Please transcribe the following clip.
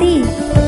地。